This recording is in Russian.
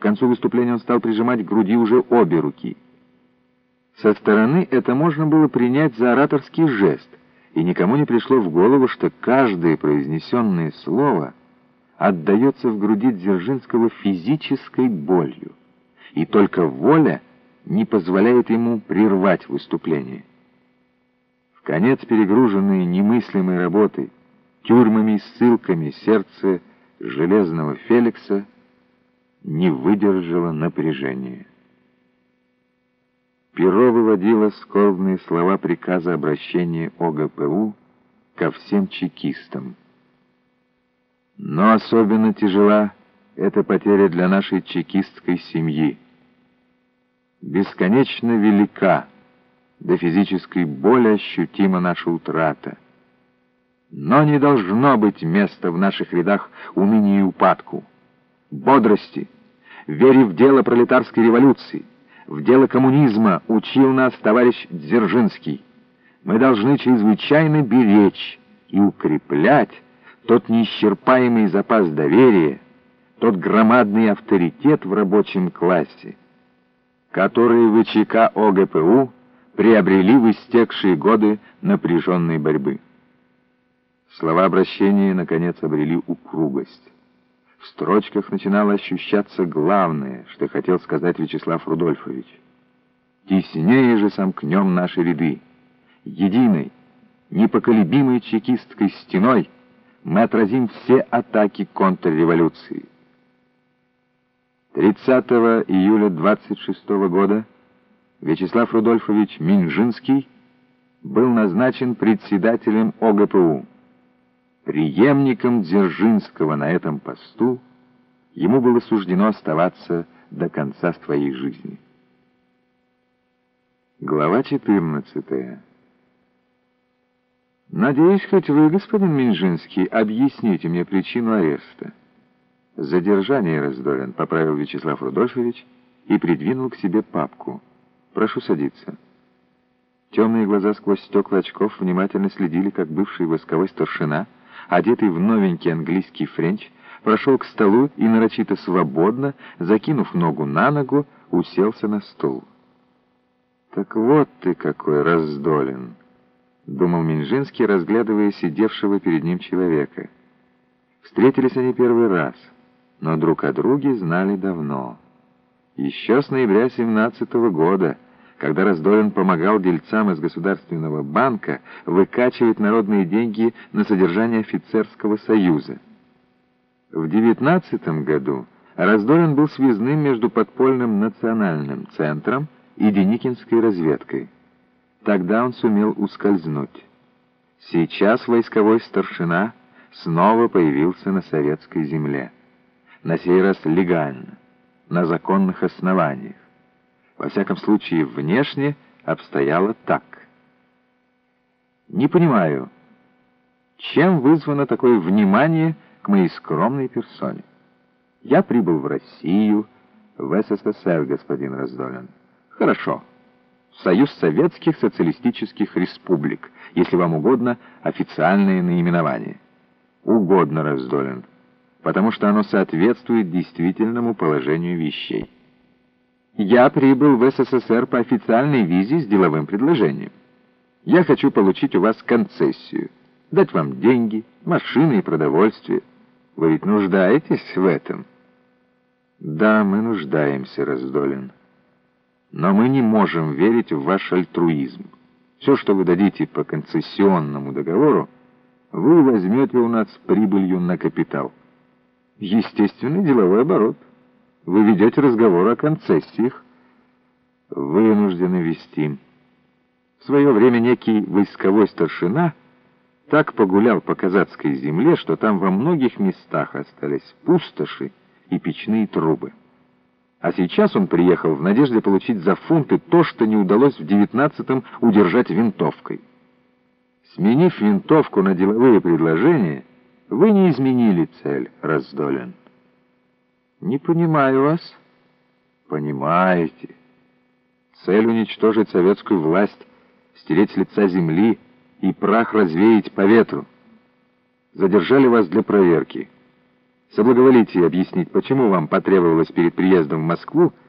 концу выступления он стал прижимать к груди уже обе руки. Со стороны это можно было принять за ораторский жест, и никому не пришло в голову, что каждое произнесенное слово отдается в груди Дзержинского физической болью, и только воля не позволяет ему прервать выступление. В конец перегруженные немыслимой работой, тюрьмами и ссылками сердце железного Феликса не выдержало напряжения. Перо выводило скорбные слова приказа обращения ОГПУ ко всем чекистам. Но особенно тяжела эта потеря для нашей чекистской семьи. Бесконечно велика, до физической боли ощутима наша утрата. Но не должно быть места в наших рядах унынию и упадку, бодрости, вере в дело пролетарской революции, в дело коммунизма учил нас товарищ Дзержинский. Мы должны чрезвычайно беречь и укреплять тот неисчерпаемый запас доверия, тот громадный авторитет в рабочем классе, который ВЧК ОГПУ приобрели в истекшие годы напряженной борьбы. Слова обращения, наконец, обрели упругость. В строчках начинало ощущаться главное, что хотел сказать Вячеслав Рудольфович. «Теснее же сомкнем наши ряды. Единой, непоколебимой чекистской стеной мы отразим все атаки контрреволюции». 30 июля 26 года Вячеслав Рудольфович Минжинский был назначен председателем ОГПУ. Преемником Дзержинского на этом посту ему было суждено оставаться до конца своей жизни. Глава 14 «Надеюсь, хоть вы, господин Минжинский, объясните мне причину ареста». «Задержание, Раздолин», — поправил Вячеслав Рудольфович и придвинул к себе папку. «Прошу садиться». Темные глаза сквозь стекла очков внимательно следили, как бывший войсковой старшина — одетый в новенький английский френч, прошел к столу и нарочито свободно, закинув ногу на ногу, уселся на стул. «Так вот ты какой Раздолин!» — думал Менжинский, разглядывая сидевшего перед ним человека. Встретились они первый раз, но друг о друге знали давно. Еще с ноября 17 -го года — когда Раздолин помогал дельцам из Государственного банка выкачивать народные деньги на содержание офицерского союза. В 19 году Раздолин был связным между подпольным национальным центром и Деникинской разведкой. Тогда он сумел ускользнуть. Сейчас войсковой старшина снова появился на советской земле. На сей раз легально, на законных основаниях. Во всяком случае, внешне обстояло так. Не понимаю, чем вызвано такое внимание к моей скромной персоне. Я прибыл в Россию, в СССР, господин Раздолин. Хорошо. Союз Советских Социалистических Республик, если вам угодно, официальное наименование. Угодно, Раздолин, потому что оно соответствует действительному положению вещей. Я прибыл в СССР по официальной визе с деловым предложением. Я хочу получить у вас концессию, дать вам деньги, машины и продовольствие. Вы ведь нуждаетесь в этом? Да, мы нуждаемся, Раздолин. Но мы не можем верить в ваш альтруизм. Все, что вы дадите по концессионному договору, вы возьмете у нас прибылью на капитал. Естественный деловой оборот. Вы ведете разговор о концессиях. Вынуждены вести. В свое время некий войсковой старшина так погулял по казацкой земле, что там во многих местах остались пустоши и печные трубы. А сейчас он приехал в надежде получить за фунты то, что не удалось в девятнадцатом удержать винтовкой. Сменив винтовку на деловые предложения, вы не изменили цель, Раздолин. «Не понимаю вас». «Понимаете. Цель уничтожить советскую власть, стереть с лица земли и прах развеять по ветру. Задержали вас для проверки. Соблаговолите объяснить, почему вам потребовалось перед приездом в Москву